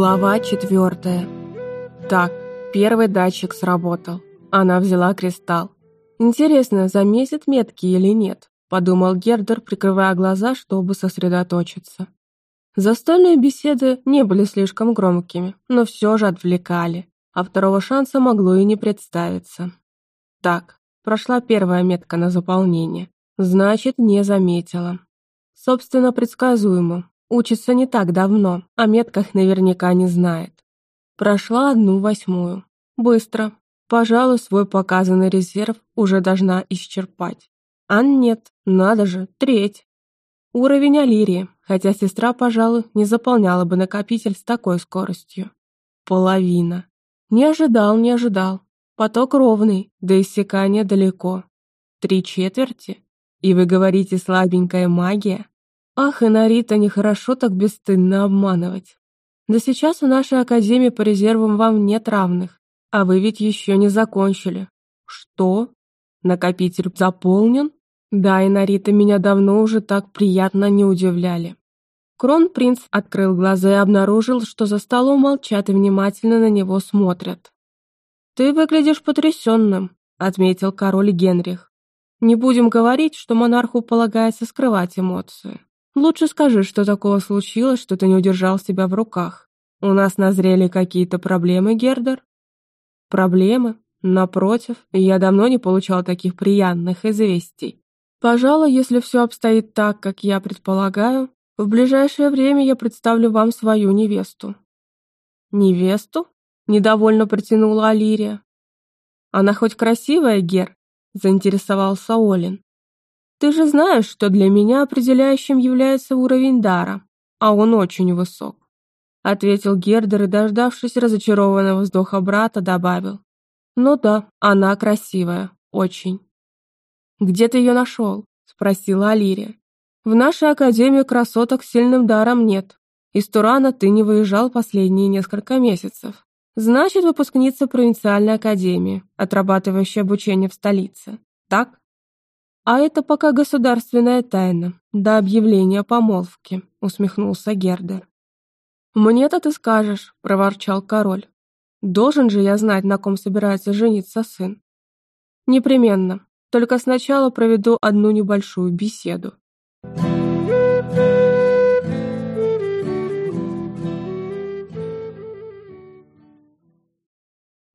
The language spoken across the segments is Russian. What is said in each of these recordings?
Глава четвертая. Так, первый датчик сработал. Она взяла кристалл. Интересно, заметит метки или нет? Подумал Гердер, прикрывая глаза, чтобы сосредоточиться. Застольные беседы не были слишком громкими, но все же отвлекали, а второго шанса могло и не представиться. Так, прошла первая метка на заполнение. Значит, не заметила. Собственно, предсказуемо. Учится не так давно, о метках наверняка не знает. Прошла одну восьмую. Быстро. Пожалуй, свой показанный резерв уже должна исчерпать. А нет, надо же, треть. Уровень Алирии, хотя сестра, пожалуй, не заполняла бы накопитель с такой скоростью. Половина. Не ожидал, не ожидал. Поток ровный, до иссякания далеко. Три четверти? И вы говорите слабенькая магия? Ах, и Нарита, нехорошо так бесстыдно обманывать. Да сейчас в нашей академии по резервам вам нет равных, а вы ведь еще не закончили. Что? Накопитель заполнен? Да, и Нарита меня давно уже так приятно не удивляли. Кронпринц открыл глаза и обнаружил, что за столом молчат и внимательно на него смотрят. «Ты выглядишь потрясенным», — отметил король Генрих. «Не будем говорить, что монарху полагается скрывать эмоции. Лучше скажи, что такого случилось, что ты не удержал себя в руках. У нас назрели какие-то проблемы, Гердер? Проблемы? Напротив, я давно не получал таких приятных известий. Пожалуй, если все обстоит так, как я предполагаю, в ближайшее время я представлю вам свою невесту. Невесту? Недовольно протянула Алирия. Она хоть красивая, Гер? Заинтересовался Олин. Ты же знаешь, что для меня определяющим является уровень дара, а он очень высок. Ответил Гердер и, дождавшись разочарованного вздоха брата, добавил. Ну да, она красивая, очень. Где ты ее нашел? Спросила Алирия. В нашей академии красоток с сильным даром нет. Из Турана ты не выезжал последние несколько месяцев. Значит, выпускница провинциальной академии, отрабатывающая обучение в столице. Так? «А это пока государственная тайна, до объявления помолвки», — усмехнулся Гердер. «Мне-то ты скажешь», — проворчал король. «Должен же я знать, на ком собирается жениться сын». «Непременно. Только сначала проведу одну небольшую беседу».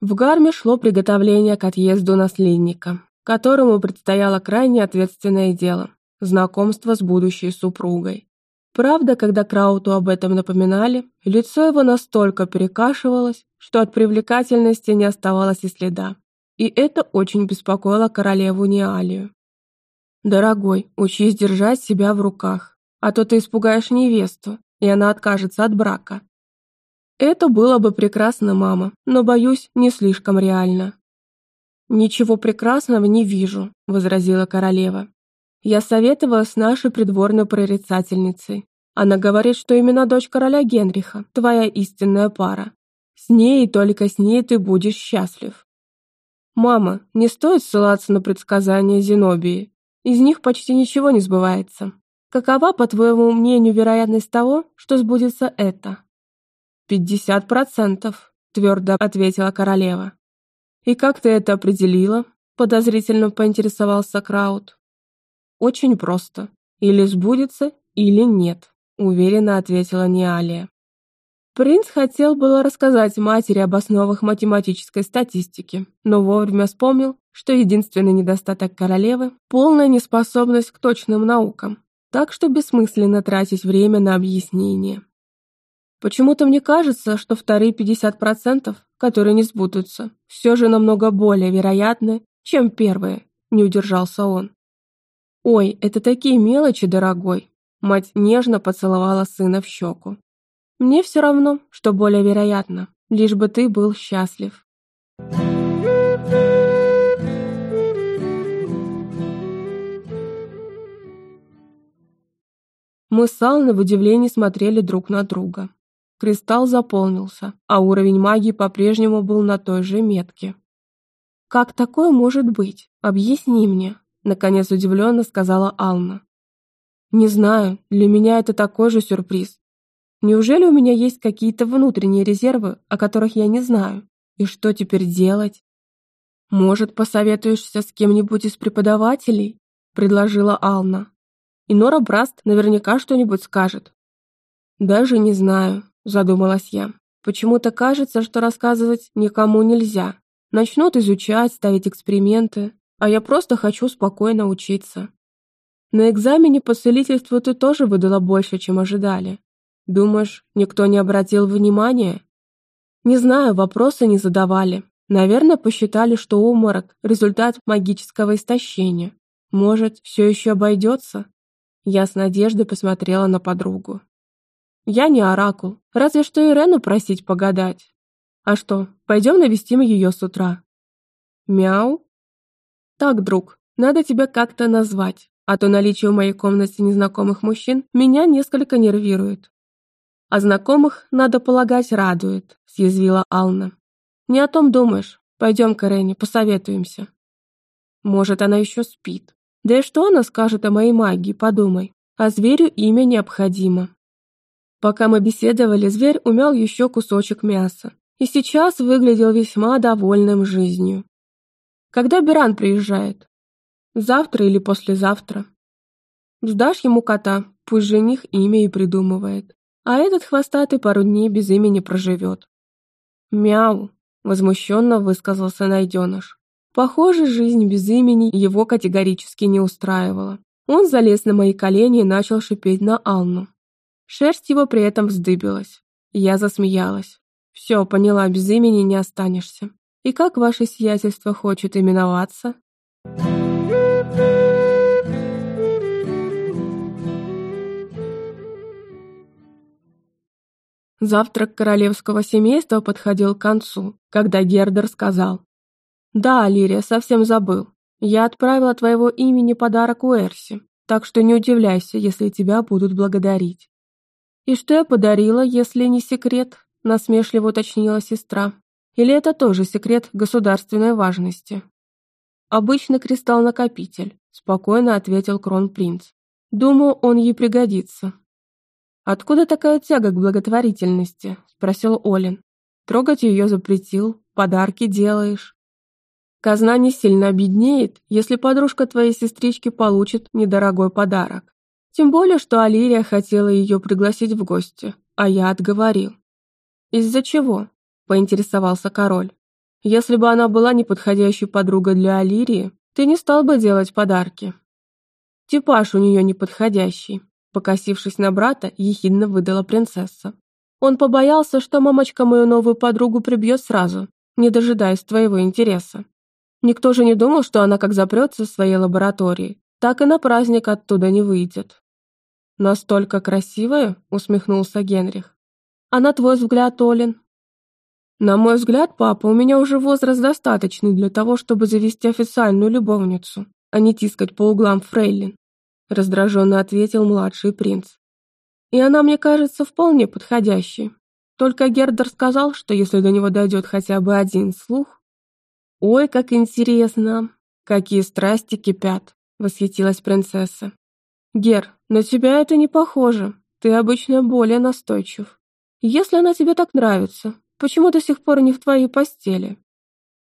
В гарме шло приготовление к отъезду наследника которому предстояло крайне ответственное дело – знакомство с будущей супругой. Правда, когда Крауту об этом напоминали, лицо его настолько перекашивалось, что от привлекательности не оставалось и следа. И это очень беспокоило королеву Неалию. «Дорогой, учись держать себя в руках, а то ты испугаешь невесту, и она откажется от брака». Это было бы прекрасно, мама, но, боюсь, не слишком реально. «Ничего прекрасного не вижу», — возразила королева. «Я советовала с нашей придворной прорицательницей. Она говорит, что именно дочь короля Генриха, твоя истинная пара. С ней и только с ней ты будешь счастлив». «Мама, не стоит ссылаться на предсказания Зенобии. Из них почти ничего не сбывается. Какова, по твоему мнению, вероятность того, что сбудется это?» «Пятьдесят процентов», — твердо ответила королева. «И как ты это определила?» – подозрительно поинтересовался Краут. «Очень просто. Или сбудется, или нет», – уверенно ответила Ниалия. Принц хотел было рассказать матери об основах математической статистики, но вовремя вспомнил, что единственный недостаток королевы – полная неспособность к точным наукам, так что бессмысленно тратить время на объяснение. Почему-то мне кажется, что вторые 50%, которые не сбудутся, все же намного более вероятны, чем первые, не удержался он. Ой, это такие мелочи, дорогой. Мать нежно поцеловала сына в щеку. Мне все равно, что более вероятно, лишь бы ты был счастлив. Мы с Алной в удивлении смотрели друг на друга. Кристалл заполнился, а уровень магии по-прежнему был на той же метке. «Как такое может быть? Объясни мне», — наконец удивленно сказала Ална. «Не знаю, для меня это такой же сюрприз. Неужели у меня есть какие-то внутренние резервы, о которых я не знаю? И что теперь делать? Может, посоветуешься с кем-нибудь из преподавателей? Предложила Ална. И Нора Браст наверняка что-нибудь скажет. Даже не знаю, задумалась я. Почему-то кажется, что рассказывать никому нельзя. Начнут изучать, ставить эксперименты, а я просто хочу спокойно учиться. На экзамене по целительству ты тоже выдала больше, чем ожидали. Думаешь, никто не обратил внимания? Не знаю, вопросы не задавали. Наверное, посчитали, что уморок – результат магического истощения. Может, все еще обойдется? Я с надеждой посмотрела на подругу. Я не оракул, разве что Ирену просить погадать. А что, пойдем навестим ее с утра? Мяу? Так, друг, надо тебя как-то назвать, а то наличие в моей комнате незнакомых мужчин меня несколько нервирует. А знакомых, надо полагать, радует, съязвила Ална. Не о том думаешь. Пойдем к Ирене, посоветуемся. Может, она еще спит. Да и что она скажет о моей магии, подумай. А зверю имя необходимо. Пока мы беседовали, зверь умел еще кусочек мяса. И сейчас выглядел весьма довольным жизнью. Когда Биран приезжает? Завтра или послезавтра? Сдашь ему кота, пусть жених имя и придумывает а этот хвостатый пару дней без имени проживет. «Мяу!» – возмущенно высказался найденыш. Похоже, жизнь без имени его категорически не устраивала. Он залез на мои колени и начал шипеть на Алну. Шерсть его при этом вздыбилась. Я засмеялась. «Все, поняла, без имени не останешься. И как ваше сиятельство хочет именоваться?» Завтрак королевского семейства подходил к концу, когда Гердер сказал. «Да, Лирия, совсем забыл. Я отправила твоего имени подарок Уэрси, так что не удивляйся, если тебя будут благодарить». «И что я подарила, если не секрет?» – насмешливо уточнила сестра. «Или это тоже секрет государственной важности?» «Обычный кристалл-накопитель», – спокойно ответил кронпринц. «Думаю, он ей пригодится». «Откуда такая тяга к благотворительности?» – спросил Олин. «Трогать ее запретил, подарки делаешь». Казна не сильно обеднеет, если подружка твоей сестрички получит недорогой подарок. Тем более, что Алирия хотела ее пригласить в гости, а я отговорил. «Из-за чего?» – поинтересовался король. «Если бы она была неподходящей подругой для Алирии, ты не стал бы делать подарки». «Типаж у нее неподходящий», Покосившись на брата, ехидно выдала принцесса. Он побоялся, что мамочка мою новую подругу прибьет сразу, не дожидаясь твоего интереса. Никто же не думал, что она как запрется в своей лаборатории, так и на праздник оттуда не выйдет. «Настолько красивая?» — усмехнулся Генрих. «А на твой взгляд, Олин?» «На мой взгляд, папа, у меня уже возраст достаточный для того, чтобы завести официальную любовницу, а не тискать по углам фрейлин раздраженно ответил младший принц. И она мне кажется вполне подходящей. Только Гердер сказал, что если до него дойдет хотя бы один слух... Ой, как интересно, какие страсти кипят, восхитилась принцесса. Гер, на тебя это не похоже, ты обычно более настойчив. Если она тебе так нравится, почему до сих пор не в твоей постели?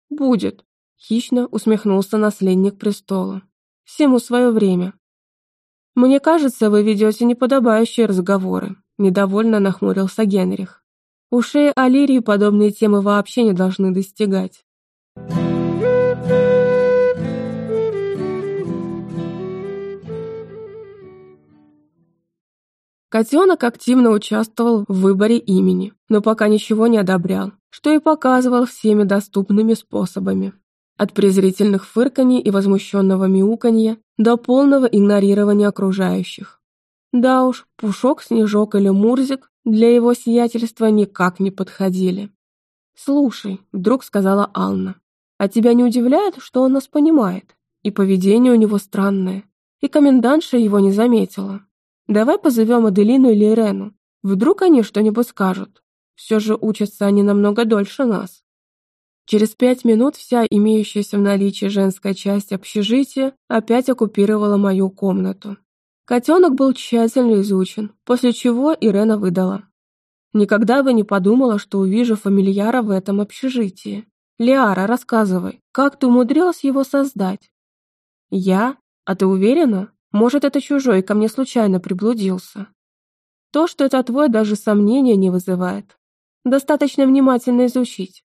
Будет, хищно усмехнулся наследник престола. Всему свое время. «Мне кажется, вы ведете неподобающие разговоры», – недовольно нахмурился Генрих. Ушей Алирии подобные темы вообще не должны достигать. Котенок активно участвовал в выборе имени, но пока ничего не одобрял, что и показывал всеми доступными способами. От презрительных фырканий и возмущенного мяуканья до полного игнорирования окружающих. Да уж, Пушок, Снежок или Мурзик для его сиятельства никак не подходили. «Слушай», — вдруг сказала Ална, «а тебя не удивляет, что он нас понимает? И поведение у него странное, и комендантша его не заметила. Давай позовем Аделину или Ирену, вдруг они что-нибудь скажут. Все же учатся они намного дольше нас». Через пять минут вся имеющаяся в наличии женская часть общежития опять оккупировала мою комнату. Котенок был тщательно изучен, после чего Ирена выдала. Никогда бы не подумала, что увижу фамильяра в этом общежитии. Лиара, рассказывай, как ты умудрилась его создать? Я? А ты уверена? Может, это чужой ко мне случайно приблудился? То, что это твой, даже сомнения не вызывает. Достаточно внимательно изучить.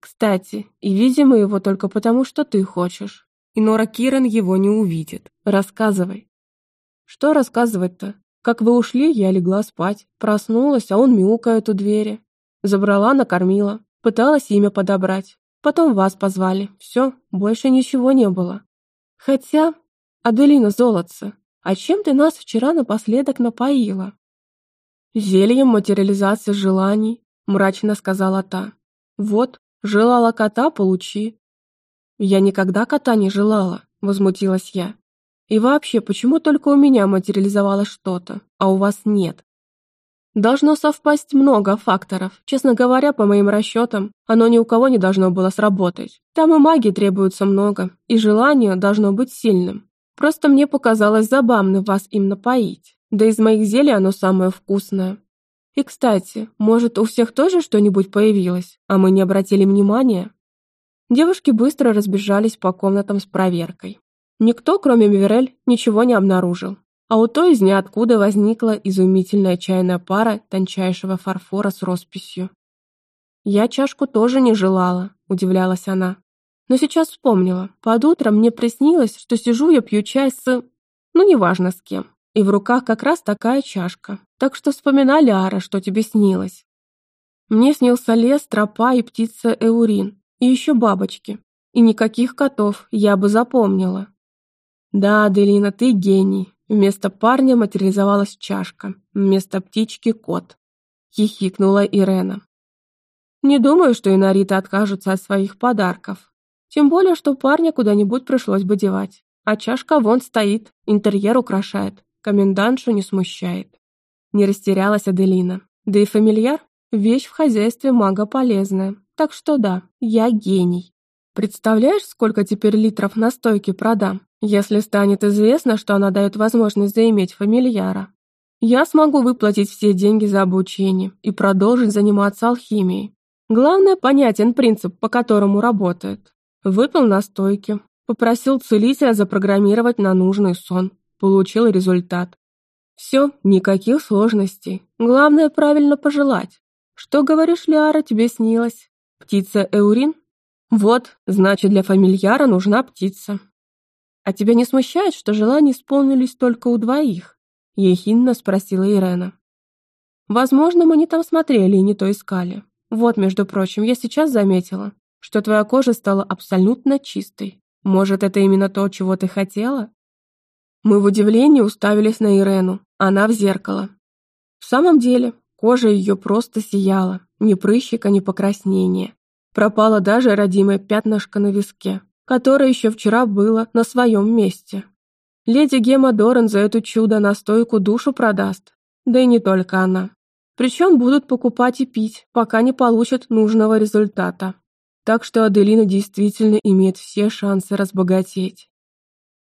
Кстати, и видим мы его только потому, что ты хочешь. И Нора Кирен его не увидит. Рассказывай. Что рассказывать-то? Как вы ушли, я легла спать. Проснулась, а он мяукает у двери. Забрала, накормила. Пыталась имя подобрать. Потом вас позвали. Все, больше ничего не было. Хотя, Аделина Золотце, а чем ты нас вчера напоследок напоила? Зельем материализации желаний, мрачно сказала та. Вот, желала кота, получи. Я никогда кота не желала, возмутилась я. И вообще, почему только у меня материализовалось что-то, а у вас нет? Должно совпасть много факторов. Честно говоря, по моим расчетам, оно ни у кого не должно было сработать. Там и магии требуется много, и желание должно быть сильным. Просто мне показалось забавным вас им напоить. Да из моих зелий оно самое вкусное. И, кстати, может, у всех тоже что-нибудь появилось, а мы не обратили внимания? Девушки быстро разбежались по комнатам с проверкой. Никто, кроме Миверель, ничего не обнаружил. А у той из ниоткуда возникла изумительная чайная пара тончайшего фарфора с росписью. «Я чашку тоже не желала», – удивлялась она. «Но сейчас вспомнила. Под утро мне приснилось, что сижу я пью чай с... ну, неважно с кем. И в руках как раз такая чашка. Так что вспоминали, Ара, что тебе снилось. Мне снился лес, тропа и птица Эурин. И еще бабочки. И никаких котов, я бы запомнила. Да, Аделина, ты гений. Вместо парня материализовалась чашка, вместо птички — кот. Хихикнула Ирена. Не думаю, что инариты откажутся от своих подарков. Тем более, что парня куда-нибудь пришлось бы девать. А чашка вон стоит, интерьер украшает, комендантшу не смущает. Не растерялась Аделина. Да и фамильяр — вещь в хозяйстве мага полезная. Так что да, я гений. Представляешь, сколько теперь литров настойки продам, если станет известно, что она дает возможность заиметь фамильяра? Я смогу выплатить все деньги за обучение и продолжить заниматься алхимией. Главное, понятен принцип, по которому работает. Выпил настойки, попросил целителя запрограммировать на нужный сон, получил результат. Все, никаких сложностей. Главное, правильно пожелать. Что, говоришь, Лиара, тебе снилось? Птица Эурин? Вот, значит, для фамильяра нужна птица. А тебя не смущает, что желания исполнились только у двоих? Ехидно спросила Ирена. Возможно, мы не там смотрели и не то искали. Вот, между прочим, я сейчас заметила, что твоя кожа стала абсолютно чистой. Может, это именно то, чего ты хотела? Мы в удивлении уставились на Ирену, она в зеркало. В самом деле, кожа ее просто сияла, ни прыщика, ни покраснения. Пропало даже родимое пятнышко на виске, которое еще вчера было на своем месте. Леди Гема Доран за эту чудо-настойку душу продаст. Да и не только она. Причем будут покупать и пить, пока не получат нужного результата. Так что Аделина действительно имеет все шансы разбогатеть.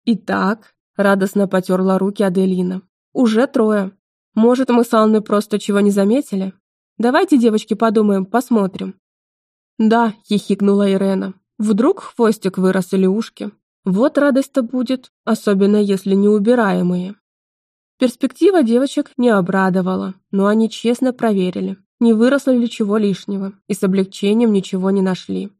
Итак, радостно потерла руки Аделина. Уже трое. Может, мы с Алной просто чего не заметили? Давайте, девочки, подумаем, посмотрим. «Да», — хихикнула Ирена. «Вдруг хвостик вырос или ушки? Вот радость-то будет, особенно если не убираемые». Перспектива девочек не обрадовала, но они честно проверили, не выросло ли чего лишнего, и с облегчением ничего не нашли.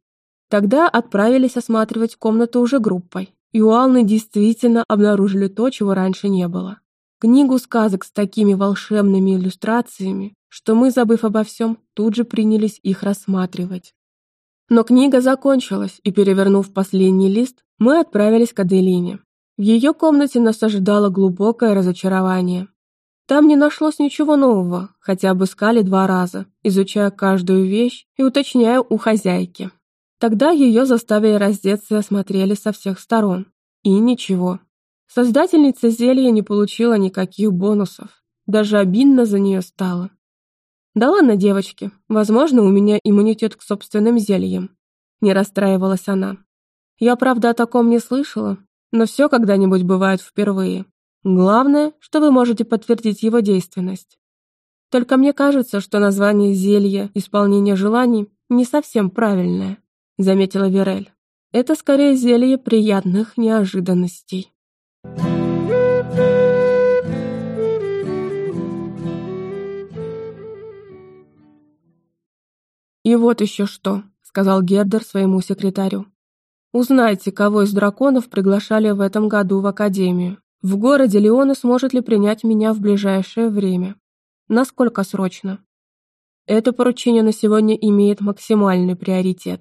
Тогда отправились осматривать комнату уже группой, и у Алны действительно обнаружили то, чего раньше не было. Книгу сказок с такими волшебными иллюстрациями, что мы, забыв обо всем, тут же принялись их рассматривать. Но книга закончилась, и, перевернув последний лист, мы отправились к Аделине. В ее комнате нас ожидало глубокое разочарование. Там не нашлось ничего нового, хотя обыскали два раза, изучая каждую вещь и уточняя у хозяйки. Тогда ее заставили раздеться и осмотрели со всех сторон. И ничего. Создательница зелья не получила никаких бонусов. Даже обидно за нее стало. «Да ладно, девочки, возможно, у меня иммунитет к собственным зельям». Не расстраивалась она. «Я, правда, о таком не слышала, но все когда-нибудь бывает впервые. Главное, что вы можете подтвердить его действенность». Только мне кажется, что название зелья «Исполнение желаний» не совсем правильное», — заметила Верель. «Это скорее зелье приятных неожиданностей». «И вот еще что», — сказал Гердер своему секретарю. «Узнайте, кого из драконов приглашали в этом году в Академию. В городе Леона сможет ли принять меня в ближайшее время? Насколько срочно?» Это поручение на сегодня имеет максимальный приоритет.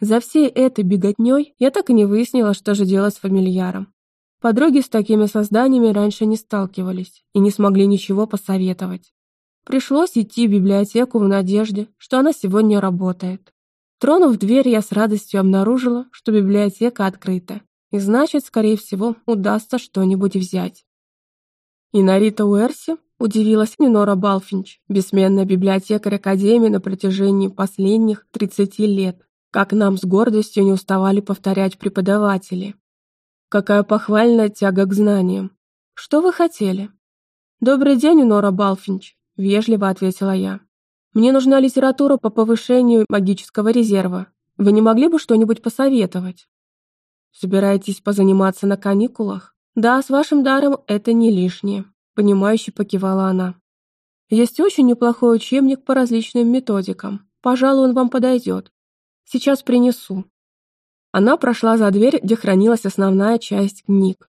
За всей этой беготней я так и не выяснила, что же делать с фамильяром. Подруги с такими созданиями раньше не сталкивались и не смогли ничего посоветовать. Пришлось идти в библиотеку в надежде, что она сегодня работает. Тронув дверь, я с радостью обнаружила, что библиотека открыта, и значит, скорее всего, удастся что-нибудь взять. И Нарита Уэрси удивилась Нинора Балфинч, бессменная библиотекарь Академии на протяжении последних 30 лет, как нам с гордостью не уставали повторять преподаватели. Какая похвальная тяга к знаниям. Что вы хотели? Добрый день, Нора Балфинч, вежливо ответила я. Мне нужна литература по повышению магического резерва. Вы не могли бы что-нибудь посоветовать? Собираетесь позаниматься на каникулах? Да, с вашим даром это не лишнее, понимающе покивала она. Есть очень неплохой учебник по различным методикам. Пожалуй, он вам подойдет. Сейчас принесу. Она прошла за дверь, где хранилась основная часть книг.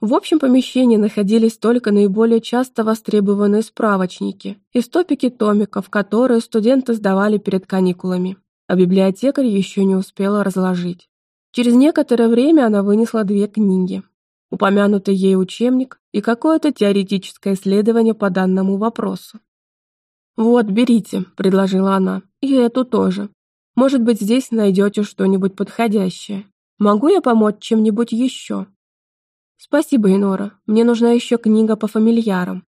В общем помещении находились только наиболее часто востребованные справочники и стопики томиков, которые студенты сдавали перед каникулами, а библиотекарь еще не успела разложить. Через некоторое время она вынесла две книги. Упомянутый ей учебник и какое-то теоретическое исследование по данному вопросу. «Вот, берите», — предложила она, — «и эту тоже. Может быть, здесь найдете что-нибудь подходящее. Могу я помочь чем-нибудь еще?» «Спасибо, Инора. Мне нужна еще книга по фамильярам.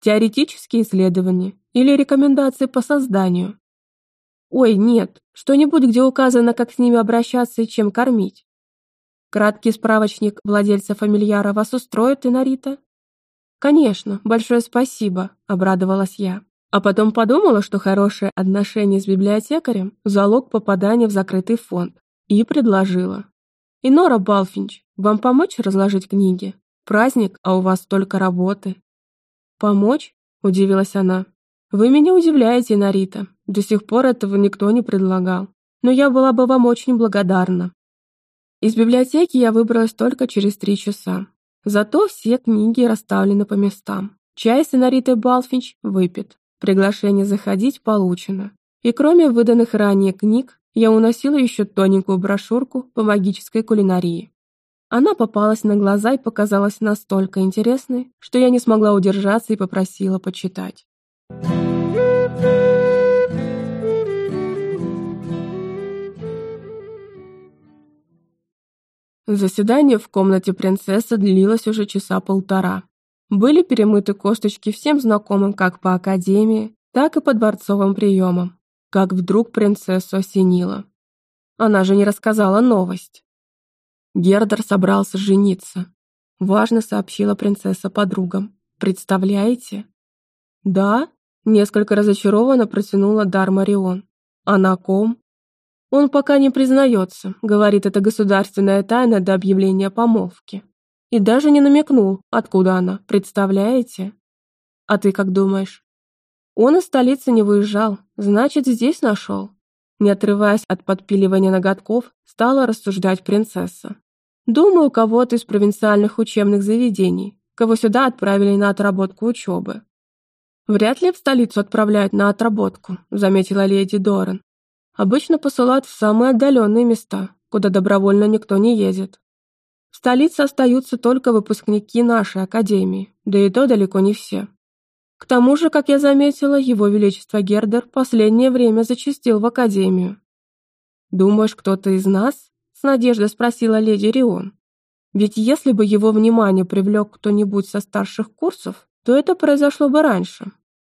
Теоретические исследования или рекомендации по созданию?» «Ой, нет. Что-нибудь, где указано, как с ними обращаться и чем кормить. Краткий справочник владельца фамильяра вас устроит, Инорита?» «Конечно, большое спасибо», — обрадовалась я. А потом подумала, что хорошее отношение с библиотекарем – залог попадания в закрытый фонд, и предложила. «Инора Балфинч, вам помочь разложить книги? Праздник, а у вас столько работы». «Помочь?» – удивилась она. «Вы меня удивляете, Нарита. До сих пор этого никто не предлагал. Но я была бы вам очень благодарна». Из библиотеки я выбралась только через три часа. Зато все книги расставлены по местам. Чай с Наритой Балфинч выпит. Приглашение заходить получено. И кроме выданных ранее книг, я уносила еще тоненькую брошюрку по магической кулинарии. Она попалась на глаза и показалась настолько интересной, что я не смогла удержаться и попросила почитать. Заседание в комнате принцессы длилось уже часа полтора. Были перемыты косточки всем знакомым как по академии, так и по дворцовым приемам. Как вдруг принцессу осенило. Она же не рассказала новость. Гердер собрался жениться. Важно сообщила принцесса подругам. Представляете? Да, несколько разочарованно протянула дар Марион. А на ком? Он пока не признается, говорит, это государственная тайна до объявления помолвки. И даже не намекнул, откуда она, представляете? А ты как думаешь? Он из столицы не выезжал, значит, здесь нашел. Не отрываясь от подпиливания ноготков, стала рассуждать принцесса. Думаю, кого-то из провинциальных учебных заведений, кого сюда отправили на отработку учебы. Вряд ли в столицу отправляют на отработку, заметила леди Доран. Обычно посылают в самые отдаленные места, куда добровольно никто не едет. В столице остаются только выпускники нашей академии, да и то далеко не все. К тому же, как я заметила, его величество Гердер последнее время зачастил в академию. «Думаешь, кто-то из нас?» – с надеждой спросила леди Рион. «Ведь если бы его внимание привлек кто-нибудь со старших курсов, то это произошло бы раньше.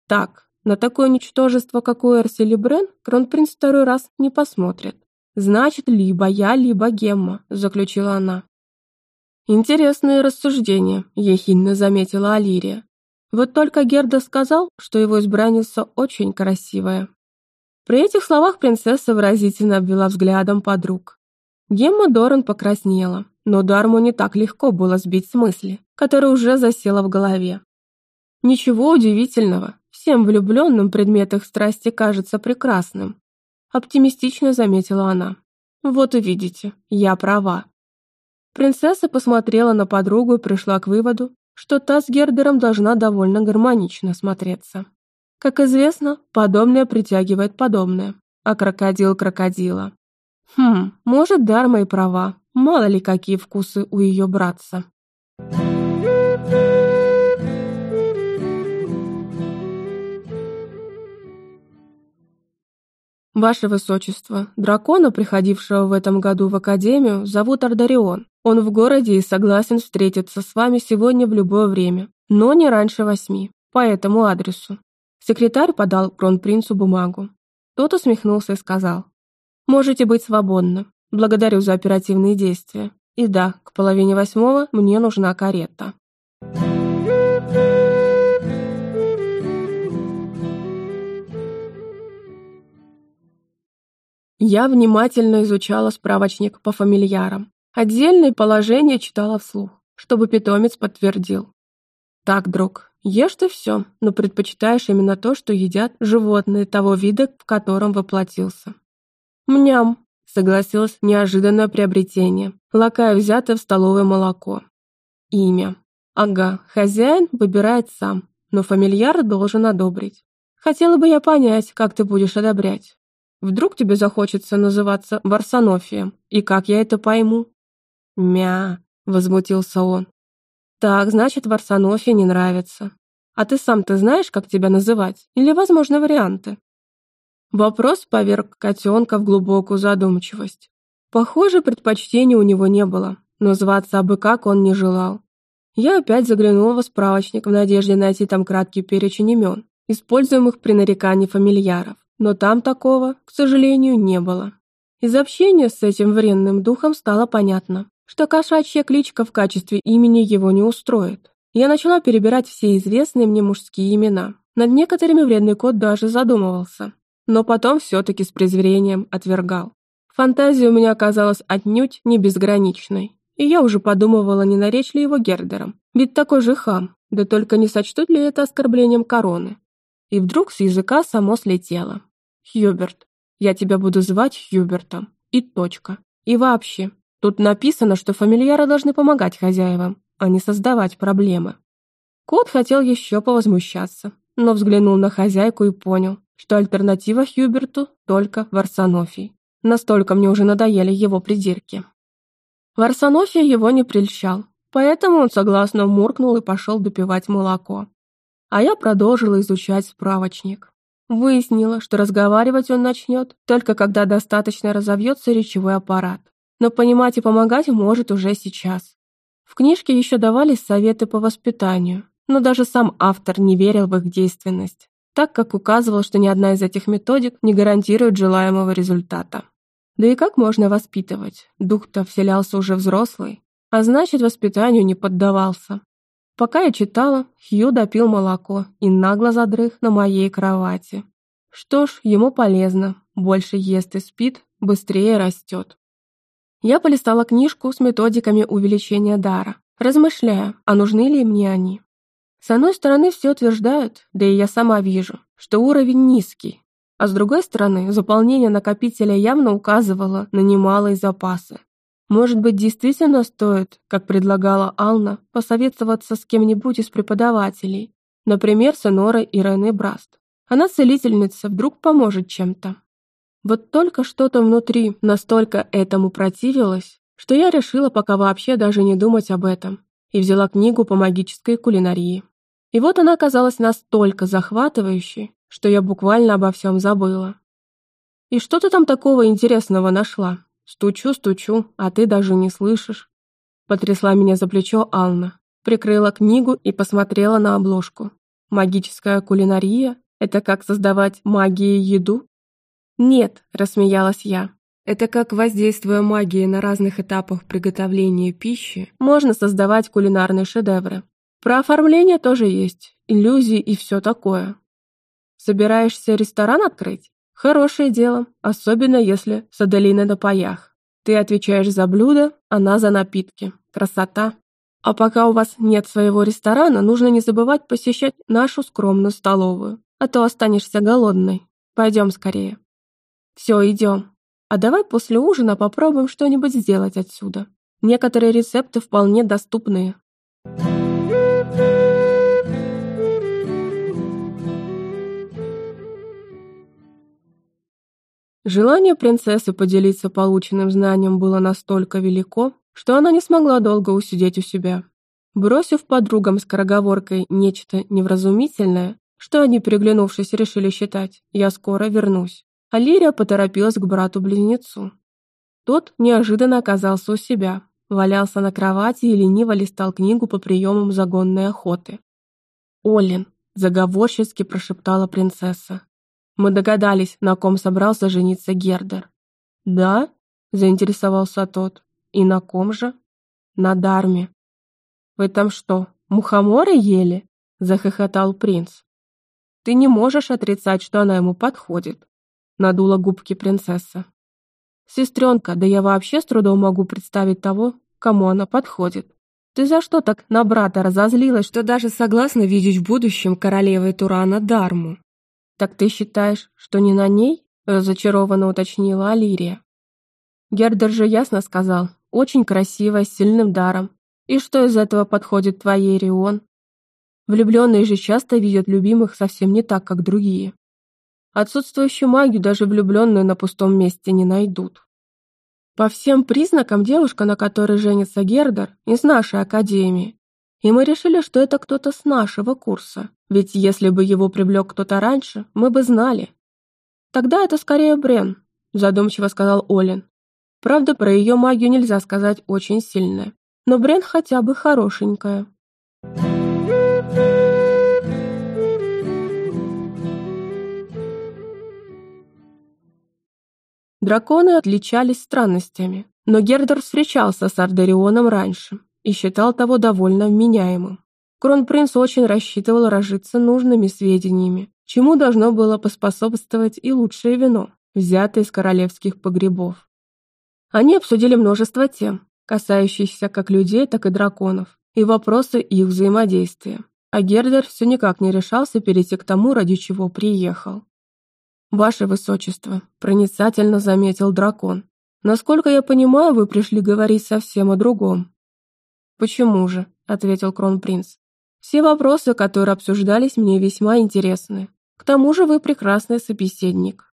Так, на такое ничтожество, как у Эрси Лебрен, кронпринц второй раз не посмотрит. Значит, либо я, либо Гемма, заключила она. Интересные рассуждения, ехидно заметила Алирия. Вот только Герда сказал, что его избранница очень красивая. При этих словах принцесса выразительно обвела взглядом подруг. Гемма Доран покраснела, но Дарму не так легко было сбить с мысли, которая уже засела в голове. Ничего удивительного, всем влюбленным предмет их страсти кажется прекрасным. Оптимистично заметила она. Вот увидите, я права. Принцесса посмотрела на подругу и пришла к выводу, что та с Гердером должна довольно гармонично смотреться. Как известно, подобное притягивает подобное, а крокодил крокодила. Хм, может, Дарма и права, мало ли какие вкусы у ее братца. «Ваше Высочество, дракона, приходившего в этом году в Академию, зовут Ардарион. Он в городе и согласен встретиться с вами сегодня в любое время, но не раньше восьми, по этому адресу». Секретарь подал кронпринцу бумагу. Тот усмехнулся и сказал, «Можете быть свободны. Благодарю за оперативные действия. И да, к половине восьмого мне нужна карета». Я внимательно изучала справочник по фамильярам. Отдельные положения читала вслух, чтобы питомец подтвердил. Так, друг, ешь ты все, но предпочитаешь именно то, что едят животные того вида, в котором воплотился. Мням, согласилась неожиданное приобретение, лакая взятое в столовое молоко. Имя. Ага, хозяин выбирает сам, но фамильяр должен одобрить. Хотела бы я понять, как ты будешь одобрять. Вдруг тебе захочется называться Варсонофием, и как я это пойму?» «Мя», — возмутился он. «Так, значит, Варсонофия не нравится. А ты сам-то знаешь, как тебя называть? Или, возможно, варианты?» Вопрос поверг котенка в глубокую задумчивость. Похоже, предпочтений у него не было, но зваться абы как он не желал. Я опять заглянула в справочник в надежде найти там краткий перечень имен, используемых при нарекании фамильяров но там такого, к сожалению, не было. Из общения с этим вредным духом стало понятно, что кошачья кличка в качестве имени его не устроит. Я начала перебирать все известные мне мужские имена. Над некоторыми вредный кот даже задумывался, но потом все-таки с презрением отвергал. Фантазия у меня оказалась отнюдь не безграничной, и я уже подумывала, не наречь ли его Гердером, ведь такой же хам, да только не сочтут ли это оскорблением короны. И вдруг с языка само слетело. Хьюберт. Я тебя буду звать Хьюбертом. И точка. И вообще, тут написано, что фамильяры должны помогать хозяевам, а не создавать проблемы. Кот хотел еще повозмущаться, но взглянул на хозяйку и понял, что альтернатива Хьюберту только Варсонофий. Настолько мне уже надоели его придирки. Варсонофия его не прельщал, поэтому он согласно муркнул и пошел допивать молоко. А я продолжила изучать справочник. Выяснила, что разговаривать он начнет только когда достаточно разовьется речевой аппарат. Но понимать и помогать может уже сейчас. В книжке еще давались советы по воспитанию, но даже сам автор не верил в их действенность, так как указывал, что ни одна из этих методик не гарантирует желаемого результата. Да и как можно воспитывать? Дух-то вселялся уже взрослый, а значит, воспитанию не поддавался. Пока я читала, Хью допил молоко и нагло задрых на моей кровати. Что ж, ему полезно. Больше ест и спит, быстрее растет. Я полистала книжку с методиками увеличения дара, размышляя, а нужны ли мне они. С одной стороны, все утверждают, да и я сама вижу, что уровень низкий, а с другой стороны, заполнение накопителя явно указывало на немалые запасы. Может быть, действительно стоит, как предлагала Ална, посоветоваться с кем-нибудь из преподавателей, например, с Энорой и Рене Браст. Она целительница, вдруг поможет чем-то. Вот только что-то внутри настолько этому противилось, что я решила пока вообще даже не думать об этом и взяла книгу по магической кулинарии. И вот она оказалась настолько захватывающей, что я буквально обо всем забыла. «И что ты там такого интересного нашла?» Стучу, стучу, а ты даже не слышишь. Потрясла меня за плечо Ална, прикрыла книгу и посмотрела на обложку. Магическая кулинария? Это как создавать магией еду? Нет, рассмеялась я. Это как, воздействуя магией на разных этапах приготовления пищи, можно создавать кулинарные шедевры. Про оформление тоже есть, иллюзии и все такое. Собираешься ресторан открыть? Хорошее дело, особенно если с Аделиной на паях. Ты отвечаешь за блюдо, она за напитки. Красота. А пока у вас нет своего ресторана, нужно не забывать посещать нашу скромную столовую, а то останешься голодной. Пойдем скорее. Все, идем. А давай после ужина попробуем что-нибудь сделать отсюда. Некоторые рецепты вполне доступные. Желание принцессы поделиться полученным знанием было настолько велико, что она не смогла долго усидеть у себя. Бросив подругам скороговоркой нечто невразумительное, что они, приглянувшись, решили считать «я скоро вернусь», Алирия поторопилась к брату-близнецу. Тот неожиданно оказался у себя, валялся на кровати и лениво листал книгу по приемам загонной охоты. «Олин», — заговорчески прошептала принцесса. «Мы догадались, на ком собрался жениться Гердер». «Да?» — заинтересовался тот. «И на ком же?» «На Дарме». «Вы там что, мухоморы ели?» — захохотал принц. «Ты не можешь отрицать, что она ему подходит надула губки принцесса. «Сестренка, да я вообще с трудом могу представить того, кому она подходит. Ты за что так на брата разозлилась, что даже согласна видеть в будущем королевой Турана Дарму?» «Так ты считаешь, что не на ней?» – разочарованно уточнила Алирия. Гердер же ясно сказал, очень красивая, с сильным даром. И что из этого подходит твоей Рион? Влюбленные же часто видят любимых совсем не так, как другие. Отсутствующую магию даже влюбленные на пустом месте не найдут. По всем признакам девушка, на которой женится Гердер, из нашей академии. И мы решили, что это кто-то с нашего курса. Ведь если бы его привлек кто-то раньше, мы бы знали. Тогда это скорее Брен, задумчиво сказал Олин. Правда, про ее магию нельзя сказать очень сильная. Но Брен хотя бы хорошенькая. Драконы отличались странностями, но Гердер встречался с Ардарионом раньше и считал того довольно вменяемым. Кронпринц очень рассчитывал разжиться нужными сведениями, чему должно было поспособствовать и лучшее вино, взятое из королевских погребов. Они обсудили множество тем, касающихся как людей, так и драконов, и вопросы их взаимодействия. А Гердер все никак не решался перейти к тому, ради чего приехал. «Ваше Высочество», — проницательно заметил дракон. «Насколько я понимаю, вы пришли говорить совсем о другом». «Почему же?» — ответил кронпринц. «Все вопросы, которые обсуждались, мне весьма интересны. К тому же вы прекрасный собеседник».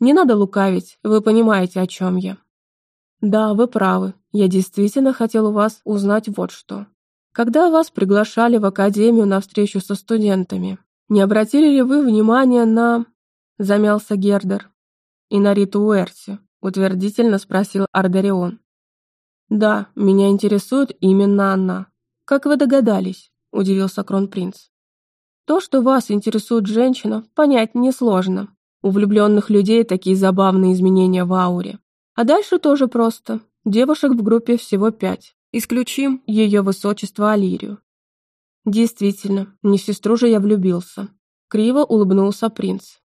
«Не надо лукавить, вы понимаете, о чем я». «Да, вы правы. Я действительно хотел у вас узнать вот что. Когда вас приглашали в академию на встречу со студентами, не обратили ли вы внимания на замялся Гердер. «И на Риту Уэрси?» — утвердительно спросил Ардарион. «Да, меня интересует именно она. Как вы догадались?» — удивился кронпринц. «То, что вас интересует женщина, понять несложно. У влюбленных людей такие забавные изменения в ауре. А дальше тоже просто. Девушек в группе всего пять. Исключим ее высочество Алирию. Действительно, не в сестру же я влюбился. Криво улыбнулся принц.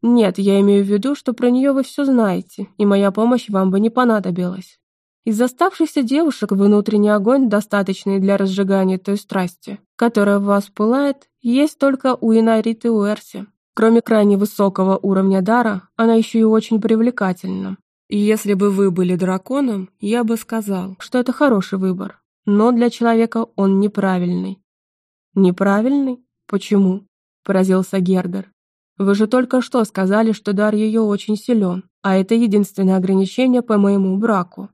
Нет, я имею в виду, что про нее вы все знаете, и моя помощь вам бы не понадобилась. Из оставшихся девушек внутренний огонь, достаточный для разжигания той страсти, которая в вас пылает, есть только у Инариты Уэрси. Кроме крайне высокого уровня дара, она еще и очень привлекательна. И если бы вы были драконом, я бы сказал, что это хороший выбор. Но для человека он неправильный. Неправильный? Почему? Поразился Гердер. Вы же только что сказали, что дар ее очень силен, а это единственное ограничение по моему браку.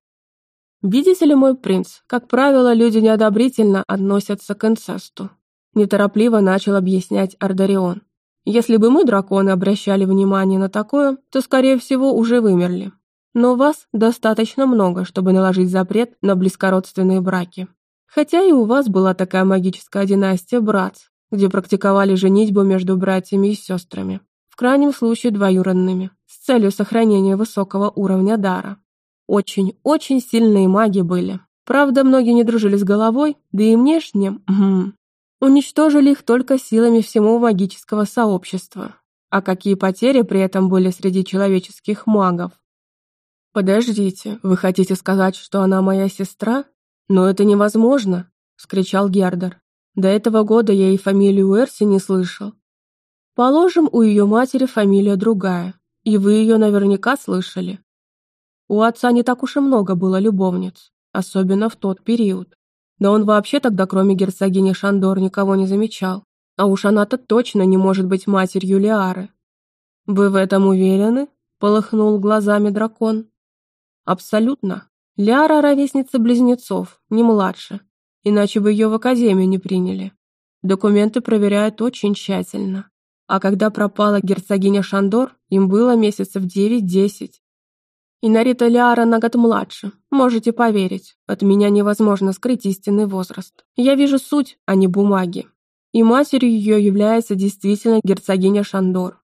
Видите ли, мой принц, как правило, люди неодобрительно относятся к инцесту. Неторопливо начал объяснять Ардарион. Если бы мы, драконы, обращали внимание на такое, то, скорее всего, уже вымерли. Но вас достаточно много, чтобы наложить запрет на близкородственные браки. Хотя и у вас была такая магическая династия братц, где практиковали женитьбу между братьями и сестрами, в крайнем случае двоюродными, с целью сохранения высокого уровня дара. Очень-очень сильные маги были. Правда, многие не дружили с головой, да и внешне, угу, уничтожили их только силами всего магического сообщества. А какие потери при этом были среди человеческих магов? «Подождите, вы хотите сказать, что она моя сестра? Но это невозможно!» — скричал Гердер. «До этого года я и фамилию Уэрси не слышал. Положим, у ее матери фамилия другая, и вы ее наверняка слышали. У отца не так уж и много было любовниц, особенно в тот период. Да он вообще тогда, кроме герцогини Шандор, никого не замечал. А уж она-то точно не может быть матерью Лиары. «Вы в этом уверены?» — полыхнул глазами дракон. «Абсолютно. Лиара — ровесница близнецов, не младше. Иначе бы ее в академию не приняли. Документы проверяют очень тщательно. А когда пропала герцогиня Шандор, им было месяцев девять-десять. И Нарита Лиара на год младше, можете поверить. От меня невозможно скрыть истинный возраст. Я вижу суть, а не бумаги и матерью ее является действительно герцогиня Шандор.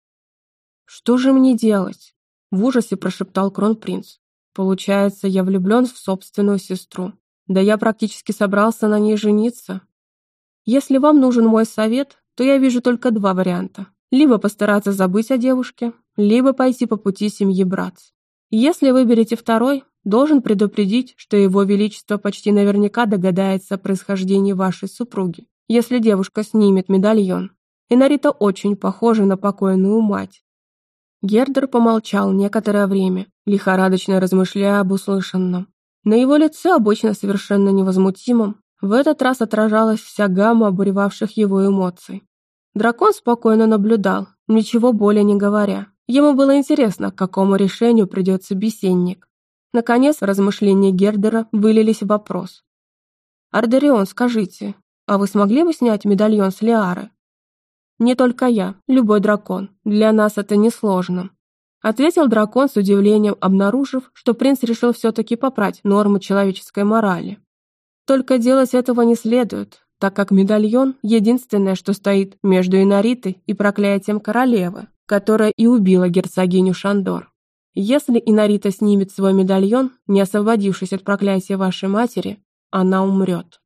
«Что же мне делать?» – в ужасе прошептал кронпринц. «Получается, я влюблен в собственную сестру. Да я практически собрался на ней жениться. Если вам нужен мой совет, то я вижу только два варианта. Либо постараться забыть о девушке, либо пойти по пути семьи Братц. Если выберете второй, должен предупредить, что его величество почти наверняка догадается о происхождении вашей супруги если девушка снимет медальон. И Нарита очень похожа на покойную мать. Гердер помолчал некоторое время, лихорадочно размышляя об услышанном. На его лице, обычно совершенно невозмутимом, в этот раз отражалась вся гамма обуревавших его эмоций. Дракон спокойно наблюдал, ничего более не говоря. Ему было интересно, к какому решению придет собеседник. Наконец, размышления Гердера вылились в вопрос. «Ардерион, скажите, а вы смогли бы снять медальон с Лиары? Не только я, любой дракон. Для нас это несложно. Ответил дракон с удивлением, обнаружив, что принц решил все-таки попрать нормы человеческой морали. Только делать этого не следует, так как медальон – единственное, что стоит между Инаритой и проклятием королевы, которая и убила герцогиню Шандор. Если Инарита снимет свой медальон, не освободившись от проклятия вашей матери, она умрет.